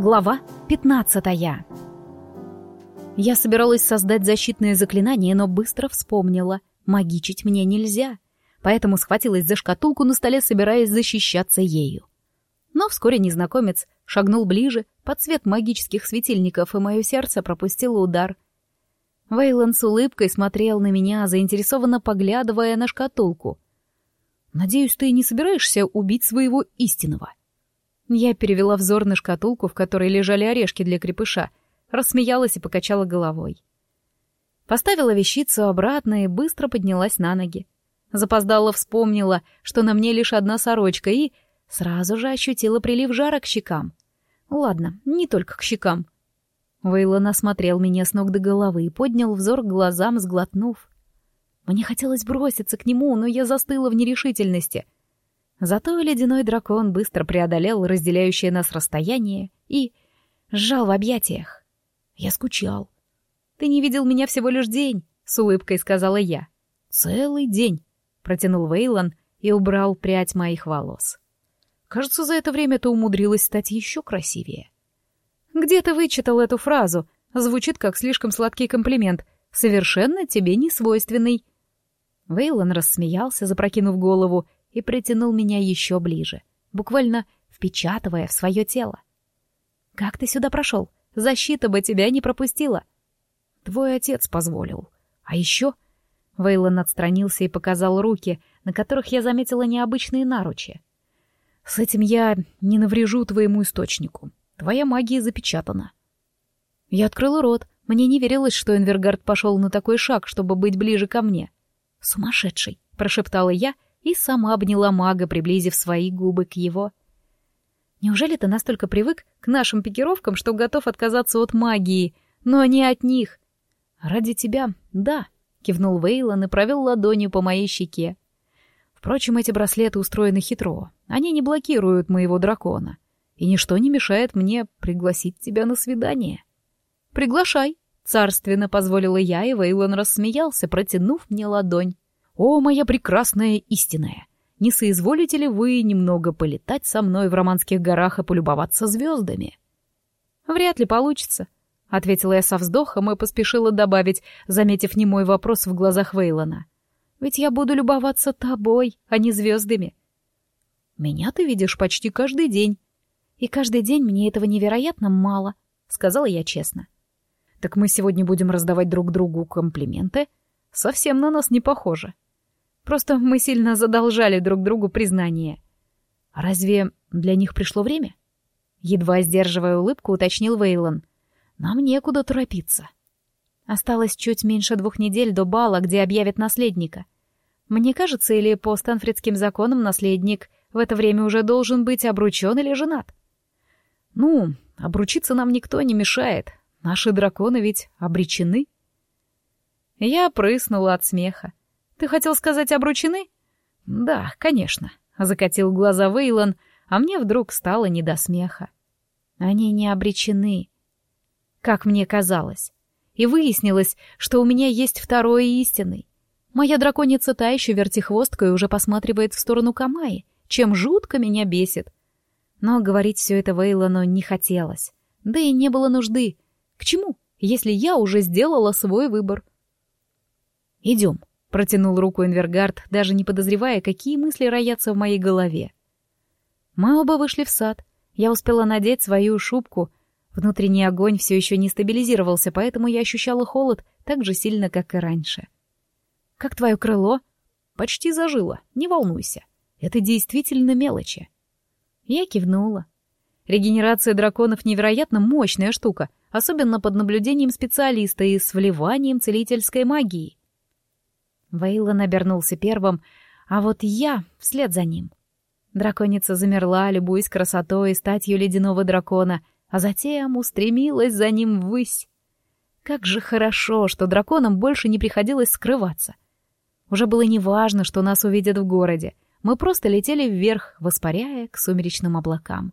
Глава 15 Я собиралась создать защитное заклинание, но быстро вспомнила. Магичить мне нельзя. Поэтому схватилась за шкатулку на столе, собираясь защищаться ею. Но вскоре незнакомец шагнул ближе, под свет магических светильников, и мое сердце пропустило удар. Вейлон с улыбкой смотрел на меня, заинтересованно поглядывая на шкатулку. «Надеюсь, ты не собираешься убить своего истинного?» Я перевела взор на шкатулку, в которой лежали орешки для крепыша, рассмеялась и покачала головой. Поставила вещицу обратно и быстро поднялась на ноги. Запоздала вспомнила, что на мне лишь одна сорочка, и сразу же ощутила прилив жара к щекам. Ладно, не только к щекам. Вейлон осмотрел меня с ног до головы и поднял взор к глазам, сглотнув. Мне хотелось броситься к нему, но я застыла в нерешительности — Зато ледяной дракон быстро преодолел разделяющее нас расстояние и сжал в объятиях. Я скучал. «Ты не видел меня всего лишь день», — с улыбкой сказала я. «Целый день», — протянул Вейлон и убрал прядь моих волос. «Кажется, за это время ты умудрилась стать еще красивее». «Где ты вычитал эту фразу? Звучит как слишком сладкий комплимент, совершенно тебе не свойственный». Вейлон рассмеялся, запрокинув голову, и притянул меня еще ближе, буквально впечатывая в свое тело. «Как ты сюда прошел? Защита бы тебя не пропустила!» «Твой отец позволил. А еще...» Вейлон отстранился и показал руки, на которых я заметила необычные наручи. «С этим я не наврежу твоему источнику. Твоя магия запечатана». Я открыла рот. Мне не верилось, что Энвергард пошел на такой шаг, чтобы быть ближе ко мне. «Сумасшедший!» — прошептала я — и сама обняла мага, приблизив свои губы к его. «Неужели ты настолько привык к нашим пикировкам, что готов отказаться от магии, но не от них?» «Ради тебя, да», — кивнул Вейлон и провел ладонью по моей щеке. «Впрочем, эти браслеты устроены хитро. Они не блокируют моего дракона, и ничто не мешает мне пригласить тебя на свидание». «Приглашай», — царственно позволила я, и Вейлон рассмеялся, протянув мне ладонь. «О, моя прекрасная истинная! Не соизволите ли вы немного полетать со мной в романских горах и полюбоваться звездами?» «Вряд ли получится», — ответила я со вздохом и поспешила добавить, заметив немой вопрос в глазах Вейлона. «Ведь я буду любоваться тобой, а не звездами». «Меня ты видишь почти каждый день». «И каждый день мне этого невероятно мало», — сказала я честно. «Так мы сегодня будем раздавать друг другу комплименты? Совсем на нас не похоже». Просто мы сильно задолжали друг другу признание. Разве для них пришло время? Едва сдерживая улыбку, уточнил Вейлон. Нам некуда торопиться. Осталось чуть меньше двух недель до бала, где объявят наследника. Мне кажется, или по станфридским законам наследник в это время уже должен быть обручен или женат? Ну, обручиться нам никто не мешает. Наши драконы ведь обречены. Я прыснула от смеха. Ты хотел сказать обручены? Да, конечно, закатил глаза Вейлон, а мне вдруг стало не до смеха. Они не обречены, как мне казалось. И выяснилось, что у меня есть второй истинный. Моя драконица та еще вертихвостка и уже посматривает в сторону Камаи, чем жутко меня бесит. Но говорить все это Вейлону не хотелось. Да и не было нужды. К чему, если я уже сделала свой выбор? «Идем», Протянул руку Инвергард, даже не подозревая, какие мысли роятся в моей голове. Мы оба вышли в сад. Я успела надеть свою шубку. Внутренний огонь все еще не стабилизировался, поэтому я ощущала холод так же сильно, как и раньше. «Как твое крыло?» «Почти зажило, не волнуйся. Это действительно мелочи». Я кивнула. Регенерация драконов невероятно мощная штука, особенно под наблюдением специалиста и с вливанием целительской магии. Вейлон обернулся первым, а вот я вслед за ним. Драконица замерла, любуясь красотой и статью ледяного дракона, а затем устремилась за ним ввысь. Как же хорошо, что драконам больше не приходилось скрываться. Уже было неважно, что нас увидят в городе. Мы просто летели вверх, воспаряя к сумеречным облакам.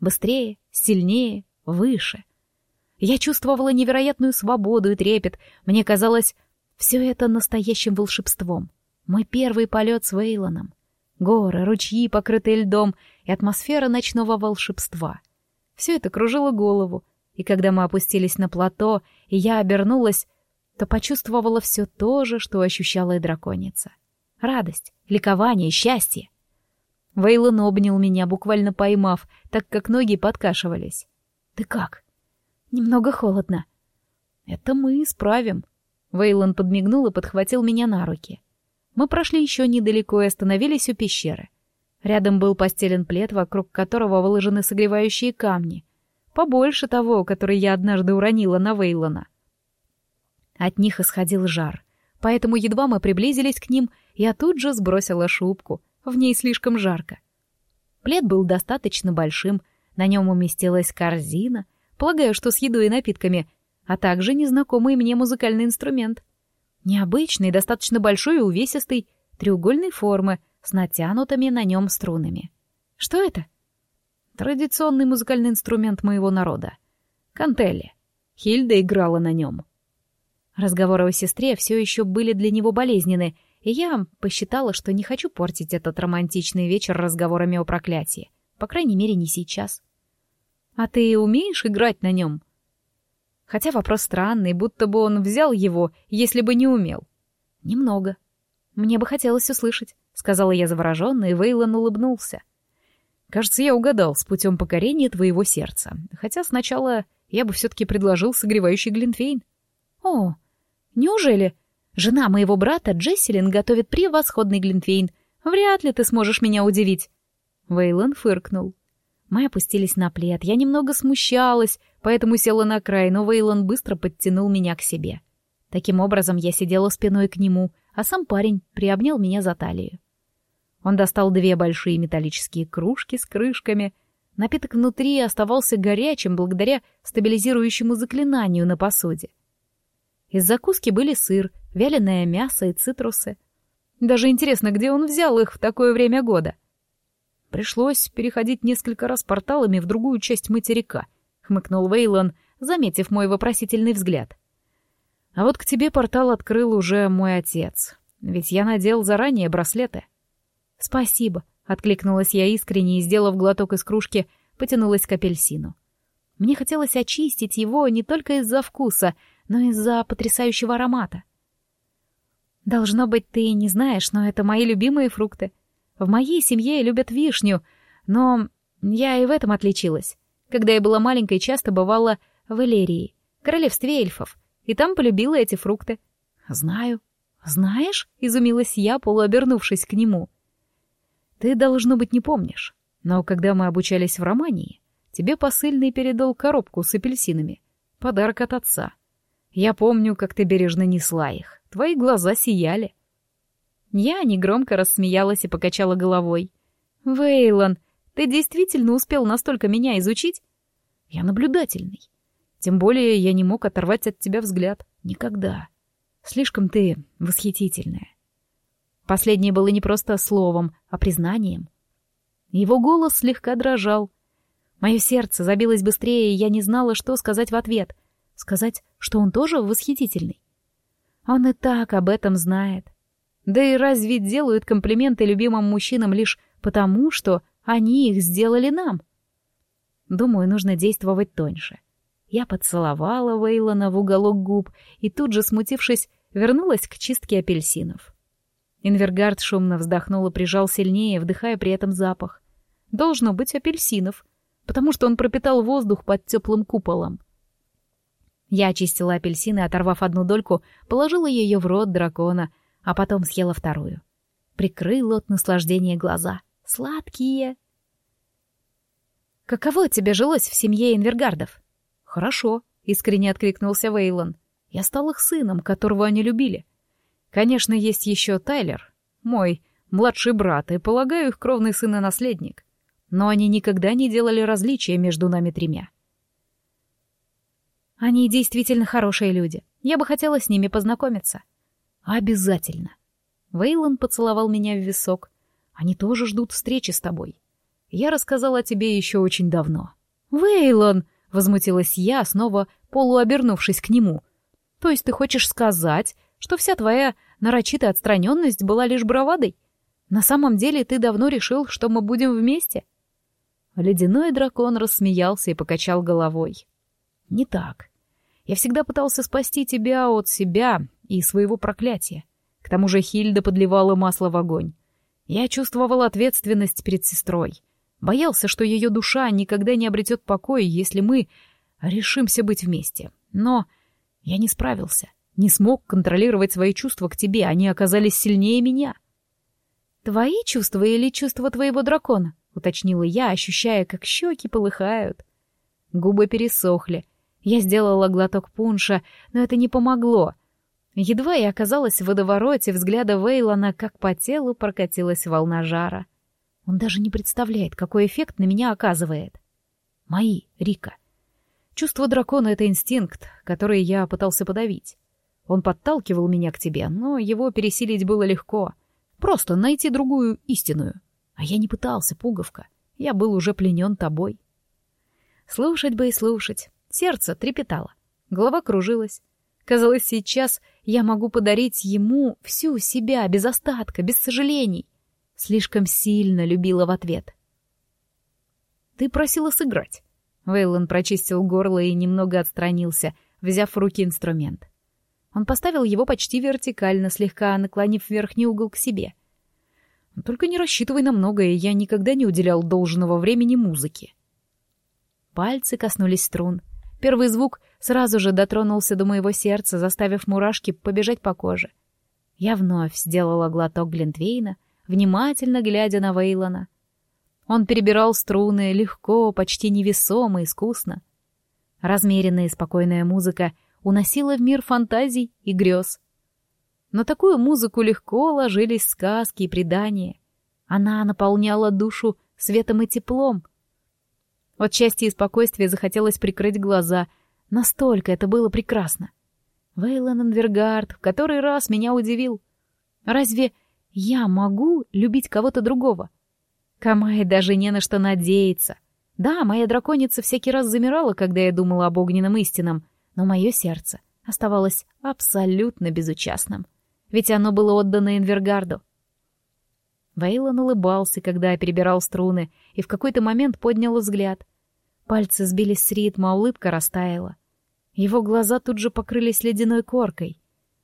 Быстрее, сильнее, выше. Я чувствовала невероятную свободу и трепет. Мне казалось, все это настоящим волшебством. Мой первый полет с Вейлоном. Горы, ручьи, покрытые льдом, и атмосфера ночного волшебства. Все это кружило голову, и когда мы опустились на плато, и я обернулась, то почувствовала все то же, что ощущала и драконица. Радость, ликование, счастье. Вейлон обнял меня, буквально поймав, так как ноги подкашивались. «Ты как?» «Немного холодно». «Это мы исправим». Вейлон подмигнул и подхватил меня на руки. Мы прошли еще недалеко и остановились у пещеры. Рядом был постелен плед, вокруг которого выложены согревающие камни. Побольше того, который я однажды уронила на Вейлона. От них исходил жар, поэтому едва мы приблизились к ним, я тут же сбросила шубку, в ней слишком жарко. Плед был достаточно большим, на нем уместилась корзина, полагаю, что с едой и напитками, а также незнакомый мне музыкальный инструмент. Необычный, достаточно большой и увесистый, треугольной формы, с натянутыми на нем струнами. Что это? Традиционный музыкальный инструмент моего народа. Кантелли. Хильда играла на нем. Разговоры о сестре все еще были для него болезненны, и я посчитала, что не хочу портить этот романтичный вечер разговорами о проклятии. По крайней мере, не сейчас. «А ты умеешь играть на нем?» Хотя вопрос странный, будто бы он взял его, если бы не умел. «Немного. Мне бы хотелось услышать», — сказала я завороженно, и Вейлон улыбнулся. «Кажется, я угадал с путем покорения твоего сердца. Хотя сначала я бы все-таки предложил согревающий Глинтвейн». «О, Неужели? Жена моего брата Джесселин готовит превосходный глинтвейн. Вряд ли ты сможешь меня удивить. Вейлон фыркнул. Мы опустились на плед. Я немного смущалась, поэтому села на край, но Вейлон быстро подтянул меня к себе. Таким образом, я сидела спиной к нему, а сам парень приобнял меня за талию. Он достал две большие металлические кружки с крышками. Напиток внутри оставался горячим благодаря стабилизирующему заклинанию на посуде. Из закуски были сыр, вяленое мясо и цитрусы. Даже интересно, где он взял их в такое время года. Пришлось переходить несколько раз порталами в другую часть материка, хмыкнул Вейлон, заметив мой вопросительный взгляд. А вот к тебе портал открыл уже мой отец, ведь я надел заранее браслеты. Спасибо, откликнулась я искренне и, сделав глоток из кружки, потянулась к апельсину. Мне хотелось очистить его не только из-за вкуса — но из-за потрясающего аромата. Должно быть, ты не знаешь, но это мои любимые фрукты. В моей семье любят вишню, но я и в этом отличилась. Когда я была маленькой, часто бывала в Элерии, королевстве эльфов, и там полюбила эти фрукты. Знаю. Знаешь? Изумилась я, полуобернувшись к нему. Ты, должно быть, не помнишь. Но когда мы обучались в Романии, тебе посыльный передал коробку с апельсинами. Подарок от отца. Я помню, как ты бережно несла их. Твои глаза сияли. Я негромко рассмеялась и покачала головой. «Вейлон, ты действительно успел настолько меня изучить?» «Я наблюдательный. Тем более я не мог оторвать от тебя взгляд. Никогда. Слишком ты восхитительная». Последнее было не просто словом, а признанием. Его голос слегка дрожал. Мое сердце забилось быстрее, и я не знала, что сказать в ответ. Сказать, что он тоже восхитительный? Он и так об этом знает. Да и разве делают комплименты любимым мужчинам лишь потому, что они их сделали нам? Думаю, нужно действовать тоньше. Я поцеловала Вейлона в уголок губ и тут же, смутившись, вернулась к чистке апельсинов. Инвергард шумно вздохнул и прижал сильнее, вдыхая при этом запах. Должно быть апельсинов, потому что он пропитал воздух под теплым куполом. Я очистила апельсины, оторвав одну дольку, положила ее в рот дракона, а потом съела вторую. Прикрыла от наслаждения глаза. Сладкие. «Каково тебе жилось в семье Инвергардов?» «Хорошо», — искренне откликнулся Вейлон. «Я стал их сыном, которого они любили. Конечно, есть еще Тайлер, мой младший брат, и, полагаю, их кровный сын и наследник. Но они никогда не делали различия между нами тремя. Они действительно хорошие люди. Я бы хотела с ними познакомиться. Обязательно. Вейлон поцеловал меня в висок. Они тоже ждут встречи с тобой. Я рассказала о тебе еще очень давно. Вейлон! Возмутилась я, снова полуобернувшись к нему. То есть ты хочешь сказать, что вся твоя нарочитая отстраненность была лишь бравадой? На самом деле ты давно решил, что мы будем вместе? Ледяной дракон рассмеялся и покачал головой. «Не так. Я всегда пытался спасти тебя от себя и своего проклятия. К тому же Хильда подливала масло в огонь. Я чувствовал ответственность перед сестрой. Боялся, что ее душа никогда не обретет покой, если мы решимся быть вместе. Но я не справился, не смог контролировать свои чувства к тебе, они оказались сильнее меня. «Твои чувства или чувства твоего дракона?» — уточнила я, ощущая, как щеки полыхают. Губы пересохли. Я сделала глоток пунша, но это не помогло. Едва я оказалась в водовороте взгляда Вейлона, как по телу прокатилась волна жара. Он даже не представляет, какой эффект на меня оказывает. Мои, Рика. Чувство дракона — это инстинкт, который я пытался подавить. Он подталкивал меня к тебе, но его пересилить было легко. Просто найти другую истинную. А я не пытался, пуговка. Я был уже пленен тобой. Слушать бы и слушать. Сердце трепетало. Голова кружилась. Казалось, сейчас я могу подарить ему всю себя, без остатка, без сожалений. Слишком сильно любила в ответ. «Ты просила сыграть». Вейлон прочистил горло и немного отстранился, взяв в руки инструмент. Он поставил его почти вертикально, слегка наклонив верхний угол к себе. «Только не рассчитывай на многое, я никогда не уделял должного времени музыке». Пальцы коснулись струн. Первый звук сразу же дотронулся до моего сердца, заставив мурашки побежать по коже. Я вновь сделала глоток Глинтвейна, внимательно глядя на Вейлона. Он перебирал струны легко, почти невесомо, искусно. Размеренная и спокойная музыка уносила в мир фантазий и грез. На такую музыку легко ложились сказки и предания. Она наполняла душу светом и теплом. От счастья и спокойствия захотелось прикрыть глаза. Настолько это было прекрасно. Вейлон Энвергард в который раз меня удивил. Разве я могу любить кого-то другого? Камае даже не на что надеяться. Да, моя драконица всякий раз замирала, когда я думала об огненном истинном, но мое сердце оставалось абсолютно безучастным, ведь оно было отдано Инвергарду. Вейлон улыбался, когда перебирал струны, и в какой-то момент поднял взгляд. Пальцы сбились с ритма, улыбка растаяла. Его глаза тут же покрылись ледяной коркой.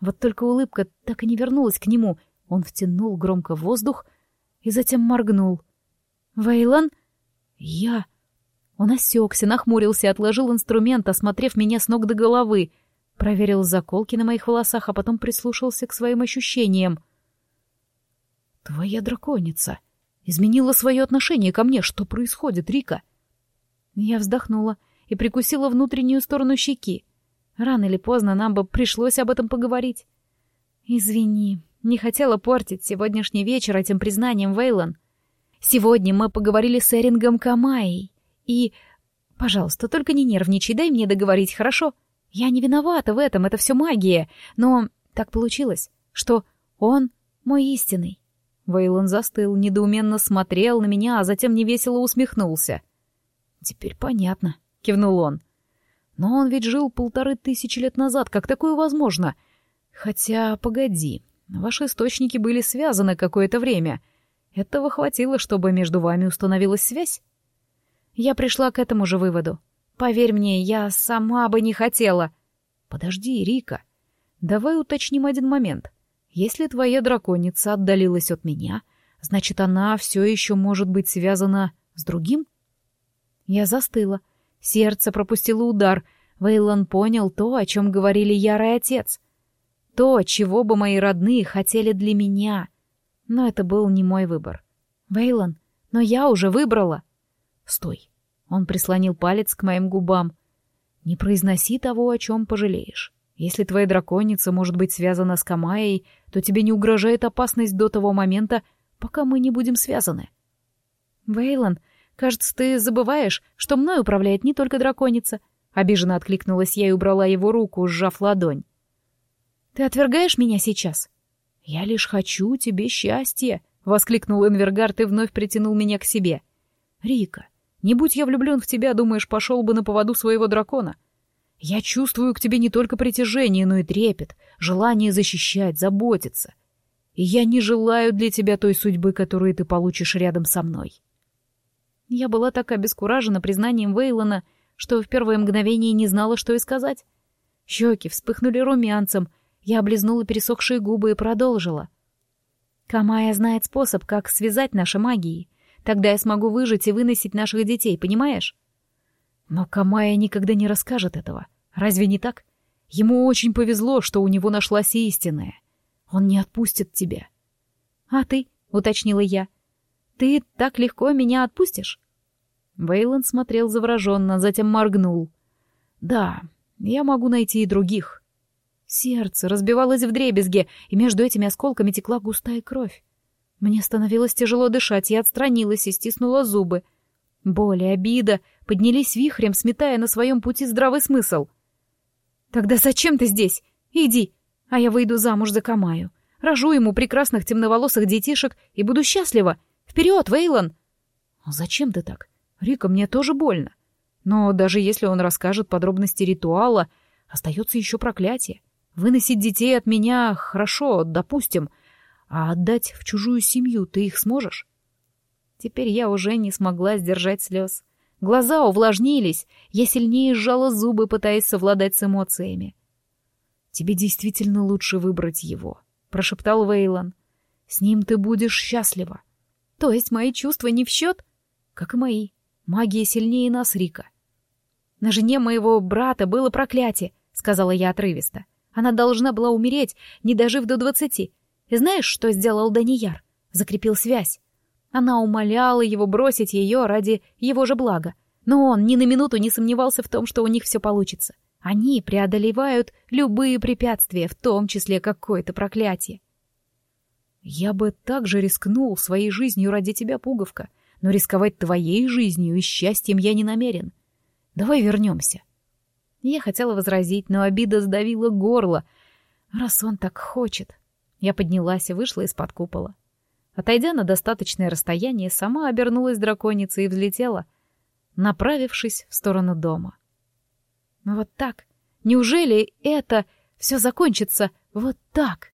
Вот только улыбка так и не вернулась к нему — он втянул громко воздух и затем моргнул. «Вейлон?» «Я...» Он осекся, нахмурился отложил инструмент, осмотрев меня с ног до головы. Проверил заколки на моих волосах, а потом прислушался к своим ощущениям. «Твоя драконица изменила свое отношение ко мне. Что происходит, Рика?» Я вздохнула и прикусила внутреннюю сторону щеки. Рано или поздно нам бы пришлось об этом поговорить. «Извини, не хотела портить сегодняшний вечер этим признанием, Вейлон. Сегодня мы поговорили с Эрингом Камайей. И... Пожалуйста, только не нервничай, дай мне договорить, хорошо? Я не виновата в этом, это все магия. Но так получилось, что он мой истинный. Вейлон застыл, недоуменно смотрел на меня, а затем невесело усмехнулся. «Теперь понятно», — кивнул он. «Но он ведь жил полторы тысячи лет назад, как такое возможно? Хотя, погоди, Ваши источники были связаны какое-то время. Этого хватило, чтобы между вами установилась связь? Я пришла к этому же выводу. Поверь мне, я сама бы не хотела. Подожди, Рика. Давай уточним один момент. Если твоя драконица отдалилась от меня, значит, она все еще может быть связана с другим? Я застыла. Сердце пропустило удар. Вейлон понял то, о чем говорили Ярый отец. То, чего бы мои родные хотели для меня. Но это был не мой выбор. Вейлон, но я уже выбрала. Стой. Он прислонил палец к моим губам. Не произноси того, о чем пожалеешь. Если твоя драконица может быть связана с Камайей, то тебе не угрожает опасность до того момента, пока мы не будем связаны. Вейлон, кажется, ты забываешь, что мной управляет не только драконица. Обиженно откликнулась я и убрала его руку, сжав ладонь. Ты отвергаешь меня сейчас? Я лишь хочу тебе счастья, воскликнул Энвергард и вновь притянул меня к себе. Рика, не будь я влюблен в тебя, думаешь, пошел бы на поводу своего дракона? Я чувствую к тебе не только притяжение, но и трепет, желание защищать, заботиться. И я не желаю для тебя той судьбы, которую ты получишь рядом со мной. Я была так обескуражена признанием Вейлона, что в первое мгновение не знала, что и сказать. Щеки вспыхнули румянцем, я облизнула пересохшие губы и продолжила. «Камая знает способ, как связать наши магии. Тогда я смогу выжить и выносить наших детей, понимаешь?» «Но Камая никогда не расскажет этого. Разве не так? Ему очень повезло, что у него нашлась истинная. Он не отпустит тебя». «А ты?» — уточнила я. «Ты так легко меня отпустишь?» Вейланд смотрел завороженно, затем моргнул. «Да, я могу найти и других». Сердце разбивалось в дребезге, и между этими осколками текла густая кровь. Мне становилось тяжело дышать, я отстранилась и стиснула зубы. Боль и обида поднялись вихрем, сметая на своем пути здравый смысл. «Тогда зачем ты здесь? Иди, а я выйду замуж за Камаю. Рожу ему прекрасных темноволосых детишек и буду счастлива. Вперед, Вейлон!» «Зачем ты так? Рика, мне тоже больно. Но даже если он расскажет подробности ритуала, остается еще проклятие. Выносить детей от меня хорошо, допустим, а отдать в чужую семью ты их сможешь? Теперь я уже не смогла сдержать слез. Глаза увлажнились, я сильнее сжала зубы, пытаясь совладать с эмоциями. «Тебе действительно лучше выбрать его», — прошептал Вейлон. «С ним ты будешь счастлива». «То есть мои чувства не в счет?» «Как и мои. Магия сильнее нас, Рика». «На жене моего брата было проклятие», — сказала я отрывисто. «Она должна была умереть, не дожив до двадцати. И знаешь, что сделал Данияр? Закрепил связь. Она умоляла его бросить ее ради его же блага. Но он ни на минуту не сомневался в том, что у них все получится. Они преодолевают любые препятствия, в том числе какое-то проклятие. Я бы также рискнул своей жизнью ради тебя, пуговка, но рисковать твоей жизнью и счастьем я не намерен. Давай вернемся. Я хотела возразить, но обида сдавила горло. Раз он так хочет. Я поднялась и вышла из-под купола. Отойдя на достаточное расстояние, сама обернулась драконицей и взлетела, направившись в сторону дома. Вот так. Неужели это все закончится вот так?